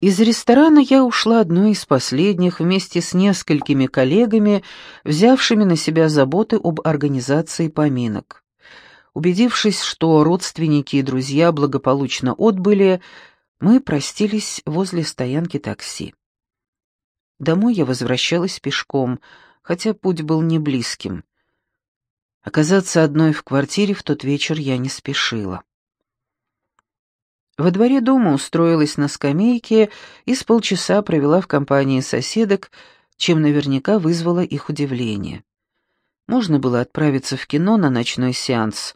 Из ресторана я ушла одной из последних вместе с несколькими коллегами, взявшими на себя заботы об организации поминок. Убедившись, что родственники и друзья благополучно отбыли, мы простились возле стоянки такси. Домой я возвращалась пешком, хотя путь был не близким. Оказаться одной в квартире в тот вечер я не спешила. Во дворе дома устроилась на скамейке и с полчаса провела в компании соседок, чем наверняка вызвало их удивление. Можно было отправиться в кино на ночной сеанс,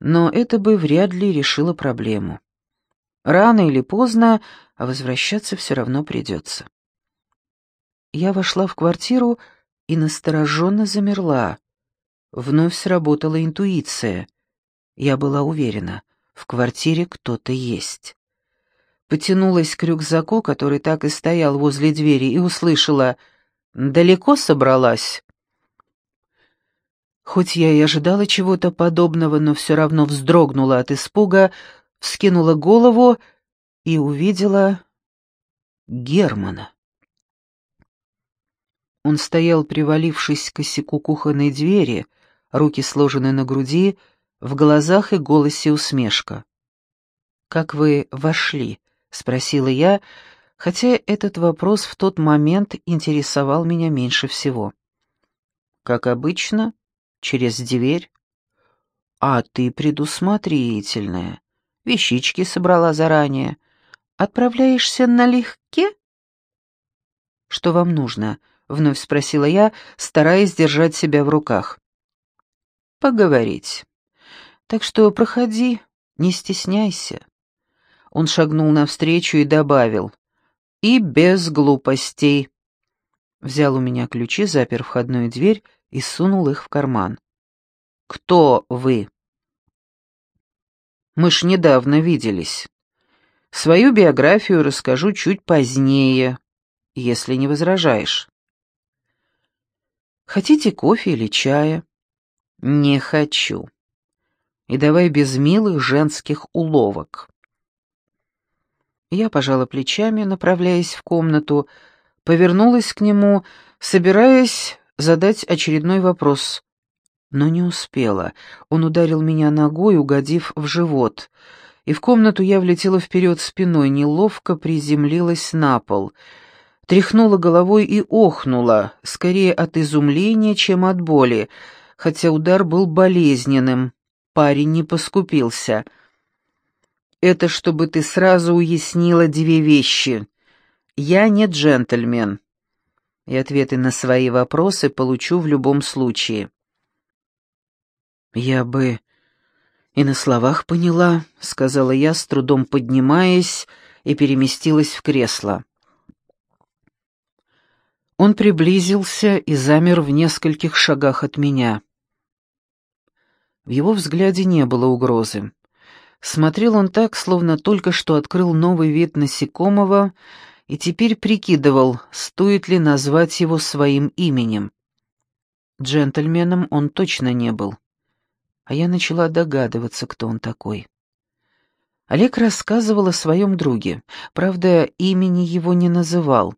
но это бы вряд ли решило проблему. Рано или поздно, а возвращаться все равно придется. Я вошла в квартиру и настороженно замерла. Вновь сработала интуиция. Я была уверена — в квартире кто-то есть. Потянулась к рюкзаку, который так и стоял возле двери, и услышала «Далеко собралась?» Хоть я и ожидала чего-то подобного, но все равно вздрогнула от испуга, вскинула голову и увидела Германа. Он стоял, привалившись к косяку кухонной двери, руки сложены на груди, в глазах и голосе усмешка. «Как вы вошли?» — спросила я, хотя этот вопрос в тот момент интересовал меня меньше всего. «Как обычно, через дверь». «А ты предусмотрительная. Вещички собрала заранее. Отправляешься налегке?» «Что вам нужно?» — вновь спросила я, стараясь держать себя в руках. «Поговорить». Так что проходи, не стесняйся». Он шагнул навстречу и добавил. «И без глупостей». Взял у меня ключи, запер входную дверь и сунул их в карман. «Кто вы?» «Мы ж недавно виделись. Свою биографию расскажу чуть позднее, если не возражаешь». «Хотите кофе или чая?» «Не хочу» и давай без милых женских уловок. Я пожала плечами, направляясь в комнату, повернулась к нему, собираясь задать очередной вопрос, но не успела. Он ударил меня ногой, угодив в живот, и в комнату я влетела вперед спиной, неловко приземлилась на пол, тряхнула головой и охнула, скорее от изумления, чем от боли, хотя удар был болезненным парень не поскупился. Это чтобы ты сразу уяснила две вещи. Я не джентльмен. И ответы на свои вопросы получу в любом случае. Я бы и на словах поняла, сказала я, с трудом поднимаясь и переместилась в кресло. Он приблизился и замер в нескольких шагах от меня. В его взгляде не было угрозы. Смотрел он так, словно только что открыл новый вид насекомого и теперь прикидывал, стоит ли назвать его своим именем. Джентльменом он точно не был. А я начала догадываться, кто он такой. Олег рассказывал о своем друге, правда, имени его не называл.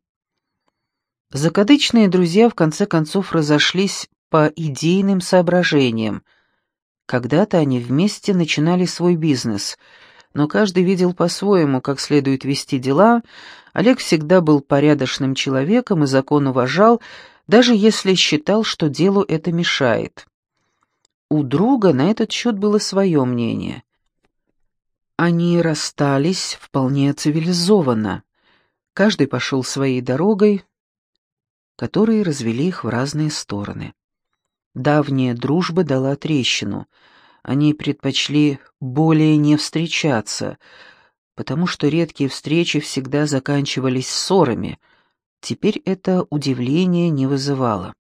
Закадычные друзья в конце концов разошлись по идейным соображениям — когда-то они вместе начинали свой бизнес, но каждый видел по-своему, как следует вести дела. Олег всегда был порядочным человеком и закон уважал, даже если считал, что делу это мешает. У друга на этот счет было свое мнение. Они расстались вполне цивилизованно. Каждый пошел своей дорогой, которые развели их в разные стороны. Давняя дружба дала трещину. Они предпочли более не встречаться, потому что редкие встречи всегда заканчивались ссорами. Теперь это удивление не вызывало.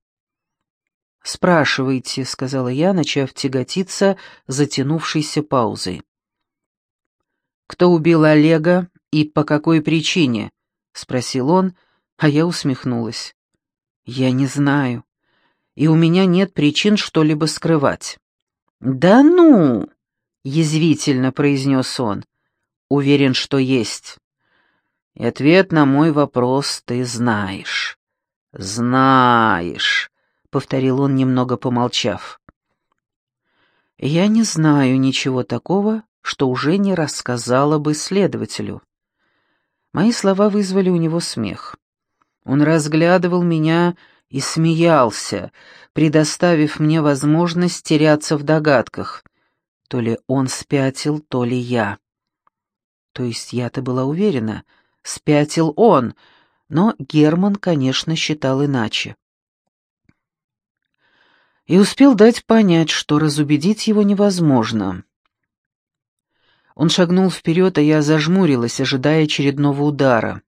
«Спрашивайте», — сказала я, начав тяготиться затянувшейся паузой. «Кто убил Олега и по какой причине?» — спросил он, а я усмехнулась. «Я не знаю и у меня нет причин что-либо скрывать». «Да ну!» — язвительно произнес он. «Уверен, что есть. И ответ на мой вопрос ты знаешь. Знаешь, повторил он, немного помолчав. Я не знаю ничего такого, что уже не рассказала бы следователю. Мои слова вызвали у него смех. Он разглядывал меня и смеялся, предоставив мне возможность теряться в догадках. То ли он спятил, то ли я. То есть я-то была уверена, спятил он, но Герман, конечно, считал иначе. И успел дать понять, что разубедить его невозможно. Он шагнул вперед, а я зажмурилась, ожидая очередного удара.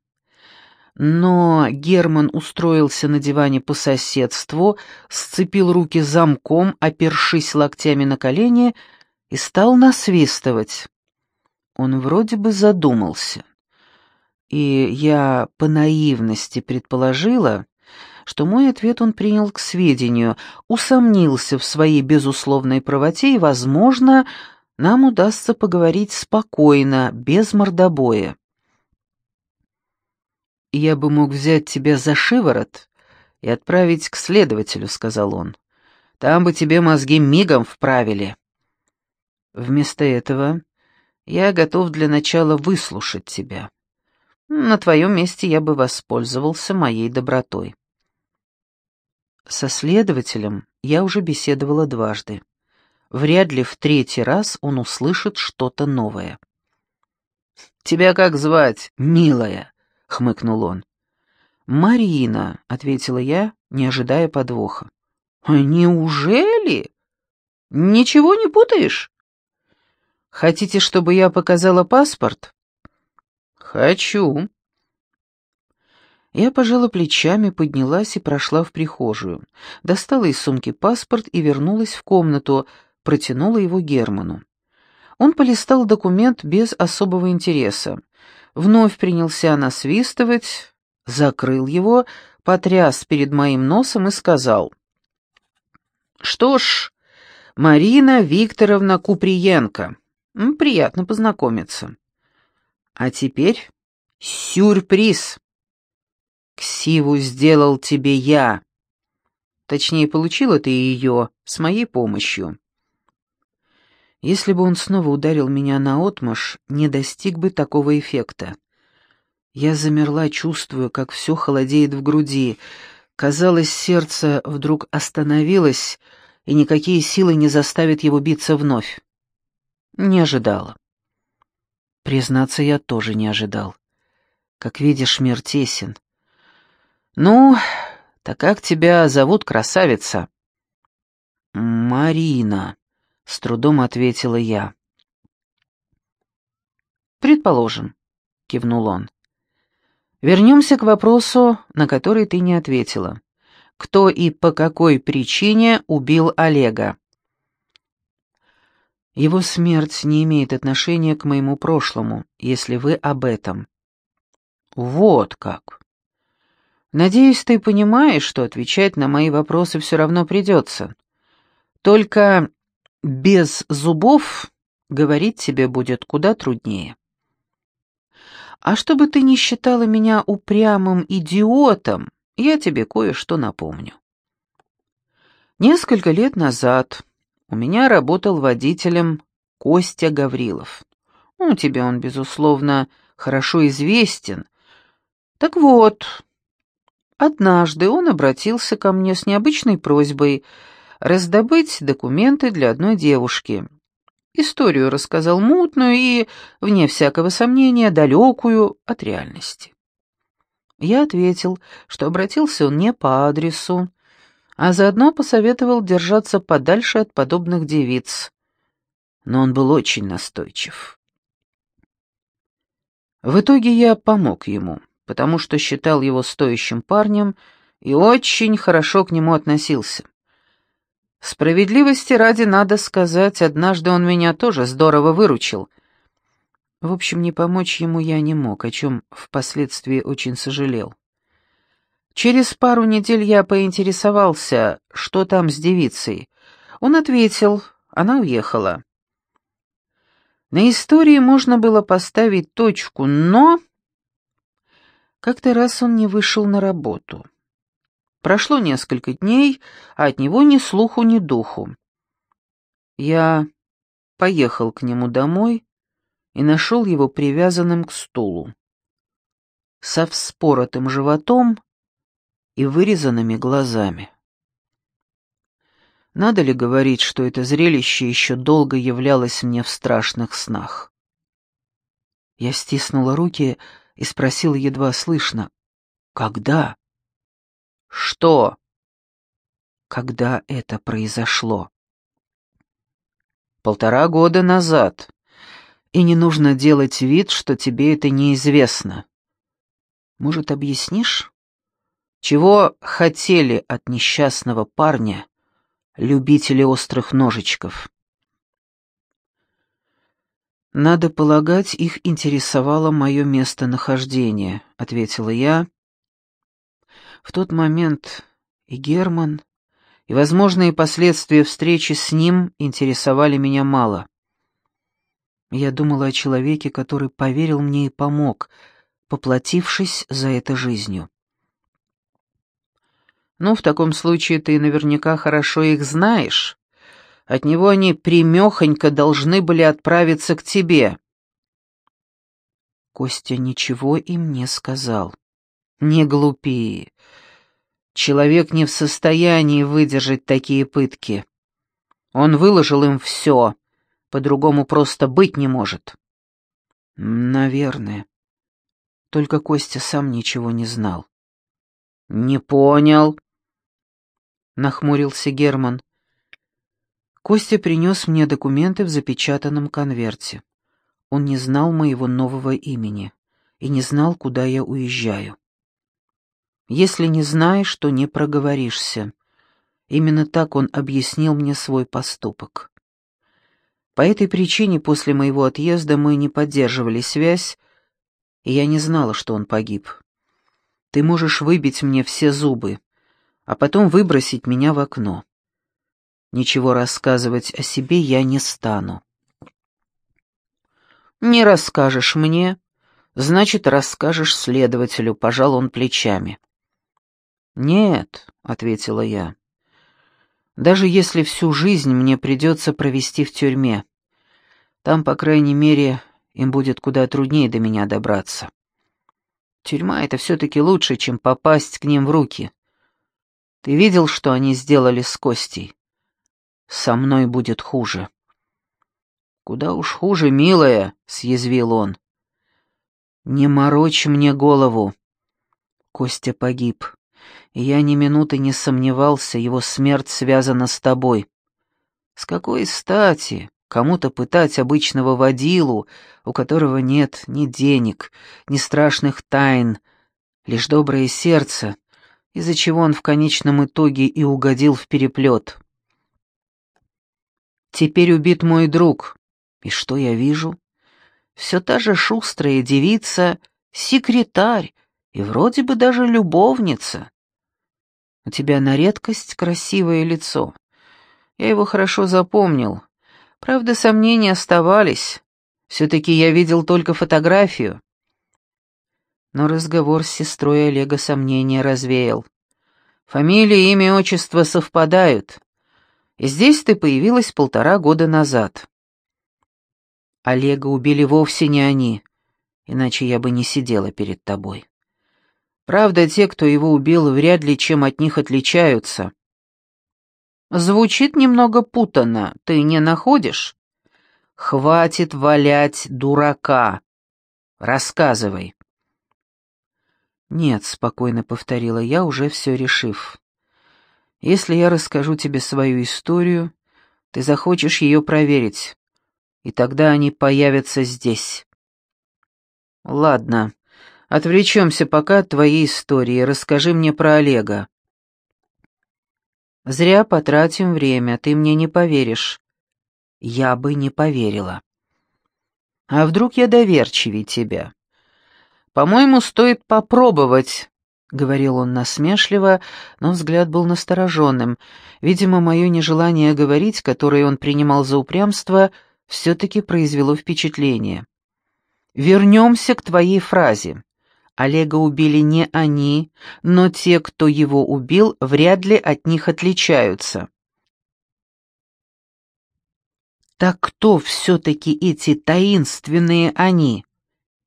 Но Герман устроился на диване по соседству, сцепил руки замком, опершись локтями на колени, и стал насвистывать. Он вроде бы задумался. И я по наивности предположила, что мой ответ он принял к сведению, усомнился в своей безусловной правоте и, возможно, нам удастся поговорить спокойно, без мордобоя. «Я бы мог взять тебя за шиворот и отправить к следователю», — сказал он. «Там бы тебе мозги мигом вправили». Вместо этого я готов для начала выслушать тебя. На твоем месте я бы воспользовался моей добротой. Со следователем я уже беседовала дважды. Вряд ли в третий раз он услышит что-то новое. «Тебя как звать, милая?» — хмыкнул он. «Марина», — ответила я, не ожидая подвоха. «Неужели? Ничего не путаешь?» «Хотите, чтобы я показала паспорт?» «Хочу». Я пожала плечами, поднялась и прошла в прихожую. Достала из сумки паспорт и вернулась в комнату, протянула его Герману. Он полистал документ без особого интереса. Вновь принялся насвистывать, закрыл его, потряс перед моим носом и сказал. «Что ж, Марина Викторовна Куприенко, приятно познакомиться. А теперь сюрприз. Ксиву сделал тебе я. Точнее, получила ты ее с моей помощью. Если бы он снова ударил меня наотмашь, не достиг бы такого эффекта. Я замерла, чувствуя, как все холодеет в груди. Казалось, сердце вдруг остановилось, и никакие силы не заставят его биться вновь. Не ожидала. Признаться, я тоже не ожидал. Как видишь, мир тесен. Ну, так как тебя зовут, красавица? Марина. — с трудом ответила я. «Предположим», — кивнул он. «Вернемся к вопросу, на который ты не ответила. Кто и по какой причине убил Олега?» «Его смерть не имеет отношения к моему прошлому, если вы об этом». «Вот как!» «Надеюсь, ты понимаешь, что отвечать на мои вопросы все равно придется. Только без зубов говорить тебе будет куда труднее. А чтобы ты не считала меня упрямым идиотом, я тебе кое-что напомню. Несколько лет назад у меня работал водителем Костя Гаврилов. Ну, тебе он, безусловно, хорошо известен. Так вот, однажды он обратился ко мне с необычной просьбой — раздобыть документы для одной девушки. Историю рассказал мутную и, вне всякого сомнения, далекую от реальности. Я ответил, что обратился он не по адресу, а заодно посоветовал держаться подальше от подобных девиц. Но он был очень настойчив. В итоге я помог ему, потому что считал его стоящим парнем и очень хорошо к нему относился. Справедливости ради надо сказать, однажды он меня тоже здорово выручил. В общем, не помочь ему я не мог, о чем впоследствии очень сожалел. Через пару недель я поинтересовался, что там с девицей. Он ответил, она уехала. На истории можно было поставить точку, но... Как-то раз он не вышел на работу. Прошло несколько дней, а от него ни слуху, ни духу. Я поехал к нему домой и нашел его привязанным к стулу, со вспоротым животом и вырезанными глазами. Надо ли говорить, что это зрелище еще долго являлось мне в страшных снах? Я стиснула руки и спросила едва слышно, «Когда?» «Что?» «Когда это произошло?» «Полтора года назад. И не нужно делать вид, что тебе это неизвестно. Может, объяснишь, чего хотели от несчастного парня?» любители острых ножичков. «Надо полагать, их интересовало мое местонахождение», — ответила я. В тот момент и Герман, и возможные последствия встречи с ним интересовали меня мало. Я думала о человеке, который поверил мне и помог, поплатившись за это жизнью. Ну, в таком случае ты наверняка хорошо их знаешь. От него они примехонько должны были отправиться к тебе. Костя ничего им не сказал. Не глупи. Человек не в состоянии выдержать такие пытки. Он выложил им все, по-другому просто быть не может. Наверное. Только Костя сам ничего не знал. «Не понял», — нахмурился Герман. Костя принес мне документы в запечатанном конверте. Он не знал моего нового имени и не знал, куда я уезжаю. Если не знаешь, то не проговоришься. Именно так он объяснил мне свой поступок. По этой причине после моего отъезда мы не поддерживали связь, и я не знала, что он погиб. Ты можешь выбить мне все зубы, а потом выбросить меня в окно. Ничего рассказывать о себе я не стану. Не расскажешь мне, значит, расскажешь следователю, пожал он плечами. Нет, ответила я. Даже если всю жизнь мне придется провести в тюрьме, там, по крайней мере, им будет куда труднее до меня добраться. Тюрьма — это все-таки лучше, чем попасть к ним в руки. Ты видел, что они сделали с Костей? Со мной будет хуже. Куда уж хуже, милая, съязвил он. Не морочь мне голову. Костя погиб. Я ни минуты не сомневался, его смерть связана с тобой. С какой стати кому-то пытать обычного водилу, у которого нет ни денег, ни страшных тайн, лишь доброе сердце, из-за чего он в конечном итоге и угодил в переплет. Теперь убит мой друг. И что я вижу? Все та же шустрая девица, секретарь и вроде бы даже любовница. У тебя на редкость красивое лицо. Я его хорошо запомнил. Правда, сомнения оставались. Все-таки я видел только фотографию но разговор с сестрой Олега сомнения развеял. Фамилия, имя, отчество совпадают. И здесь ты появилась полтора года назад. Олега убили вовсе не они, иначе я бы не сидела перед тобой. Правда, те, кто его убил, вряд ли чем от них отличаются. Звучит немного путанно, ты не находишь? Хватит валять дурака. Рассказывай. «Нет», — спокойно повторила я, уже все решив. «Если я расскажу тебе свою историю, ты захочешь ее проверить, и тогда они появятся здесь». «Ладно, отвлечемся пока от твоей истории, расскажи мне про Олега». «Зря потратим время, ты мне не поверишь». «Я бы не поверила». «А вдруг я доверчивее тебя?» «По-моему, стоит попробовать», — говорил он насмешливо, но взгляд был настороженным. Видимо, мое нежелание говорить, которое он принимал за упрямство, все-таки произвело впечатление. «Вернемся к твоей фразе. Олега убили не они, но те, кто его убил, вряд ли от них отличаются. Так кто все-таки эти таинственные они?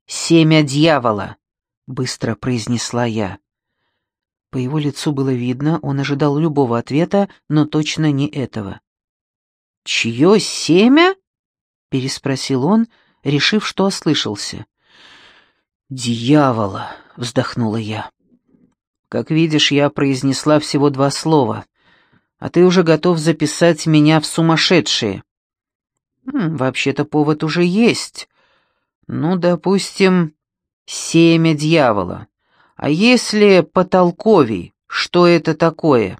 Семя дьявола, быстро произнесла я. По его лицу было видно, он ожидал любого ответа, но точно не этого. «Чье семя?» — переспросил он, решив, что ослышался. «Дьявола!» — вздохнула я. «Как видишь, я произнесла всего два слова, а ты уже готов записать меня в сумасшедшие». «Вообще-то повод уже есть. Ну, допустим, семя дьявола. А если потолковий, что это такое?»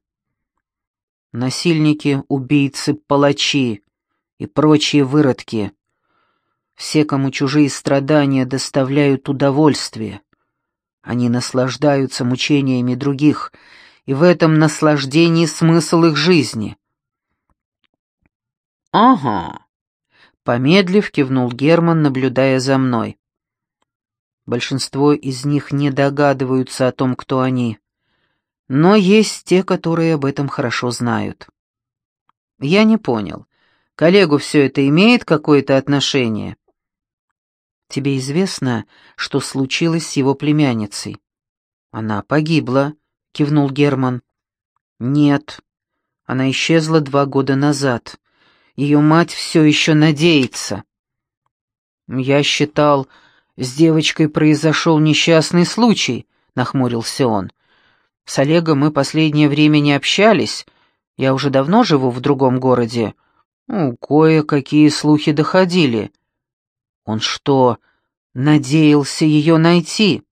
«Насильники, убийцы, палачи и прочие выродки. Все, кому чужие страдания доставляют удовольствие. Они наслаждаются мучениями других, и в этом наслаждении смысл их жизни. «Ага», — помедлив кивнул Герман, наблюдая за мной. Большинство из них не догадываются о том, кто они. Но есть те, которые об этом хорошо знают. Я не понял. Коллегу все это имеет какое-то отношение? Тебе известно, что случилось с его племянницей?» «Она погибла», — кивнул Герман. «Нет, она исчезла два года назад. Ее мать все еще надеется». «Я считал, с девочкой произошел несчастный случай», — нахмурился он. «С Олегом мы последнее время не общались. Я уже давно живу в другом городе. Ну, кое-какие слухи доходили». Он что, надеялся ее найти?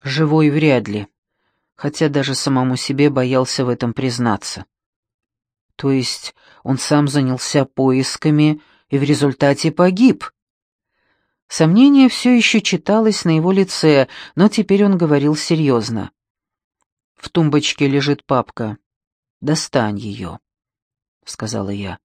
Живой вряд ли, хотя даже самому себе боялся в этом признаться. То есть он сам занялся поисками и в результате погиб. Сомнение все еще читалось на его лице, но теперь он говорил серьезно. «В тумбочке лежит папка. Достань ее», — сказала я.